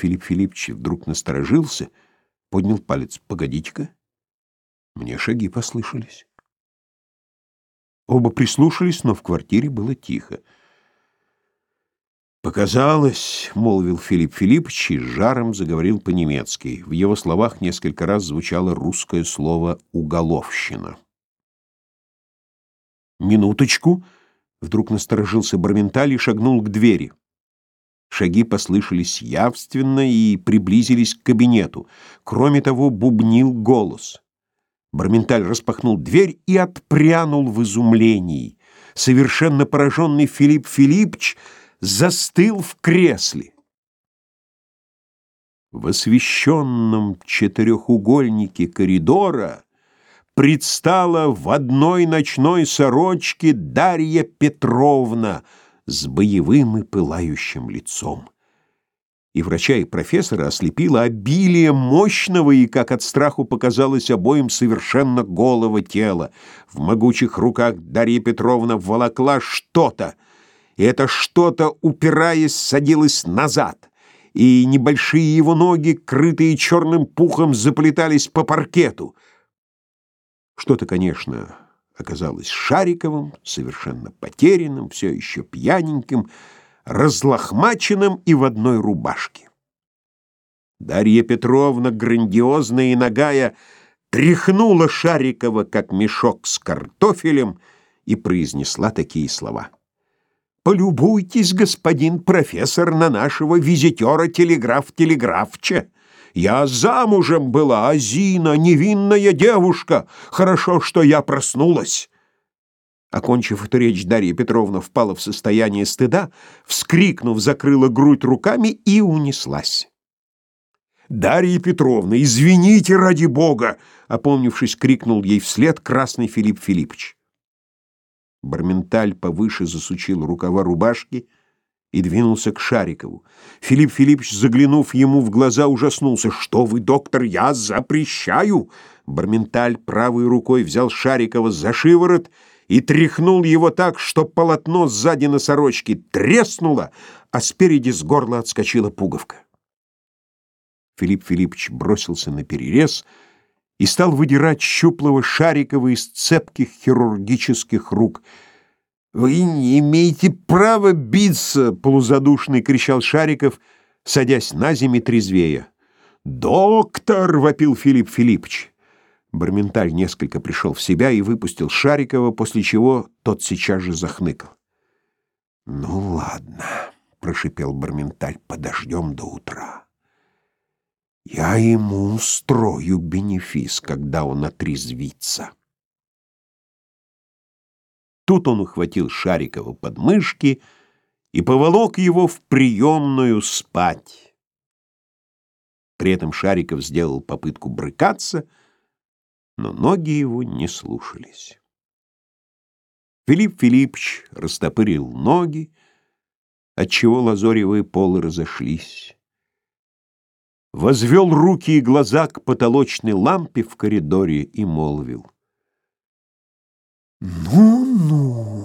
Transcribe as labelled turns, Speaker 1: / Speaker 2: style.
Speaker 1: Филипп Филиппович вдруг насторожился, поднял палец. «Погодите-ка!» Мне шаги послышались. Оба прислушались, но в квартире было тихо. «Показалось», — молвил Филипп Филиппович и с жаром заговорил по-немецки. В его словах несколько раз звучало русское слово «уголовщина». «Минуточку!» — вдруг насторожился Барменталь и шагнул к двери. Шаги послышались явственно и приблизились к кабинету. Кроме того, бубнил голос. Барменталь распахнул дверь и отпрянул в изумлении. Совершенно пораженный Филипп Филиппович застыл в кресле. В освещенном четырехугольнике коридора предстала в одной ночной сорочке Дарья Петровна с боевым и пылающим лицом. И врача, и профессора ослепило обилие мощного и, как от страху показалось обоим, совершенно голого тела. В могучих руках Дарья Петровна волокла что-то — и это что-то, упираясь, садилось назад, и небольшие его ноги, крытые черным пухом, заплетались по паркету. Что-то, конечно, оказалось Шариковым, совершенно потерянным, все еще пьяненьким, разлохмаченным и в одной рубашке. Дарья Петровна, грандиозная и нагая, тряхнула Шарикова, как мешок с картофелем, и произнесла такие слова — Полюбуйтесь, господин профессор, на нашего визитера телеграф-телеграфча. Я замужем была, Азина, невинная девушка. Хорошо, что я проснулась. Окончив эту речь, Дарья Петровна впала в состояние стыда, вскрикнув, закрыла грудь руками и унеслась. «Дарья Петровна, извините ради бога!» Опомнившись, крикнул ей вслед красный Филипп Филиппович. Барменталь повыше засучил рукава рубашки и двинулся к Шарикову. Филипп Филиппович, заглянув ему в глаза, ужаснулся. «Что вы, доктор, я запрещаю!» Барменталь правой рукой взял Шарикова за шиворот и тряхнул его так, что полотно сзади на сорочке треснуло, а спереди с горла отскочила пуговка. Филипп Филиппович бросился на перерез — и стал выдирать щуплого Шарикова из цепких хирургических рук. «Вы не имеете права биться!» — полузадушный кричал Шариков, садясь на землю трезвея. «Доктор!» — вопил Филипп Филиппович. Барменталь несколько пришел в себя и выпустил Шарикова, после чего тот сейчас же захныкал. «Ну ладно», — прошипел Барменталь, — «подождем до утра». Я ему устрою бенефис, когда он отрезвится. Тут он ухватил Шарикова под мышки и поволок его в приемную спать. При этом Шариков сделал попытку брыкаться, но ноги его не слушались. Филипп Филиппович растопырил ноги, отчего лазоревые полы разошлись возвел руки и глаза к потолочной лампе в коридоре и молвил. humano.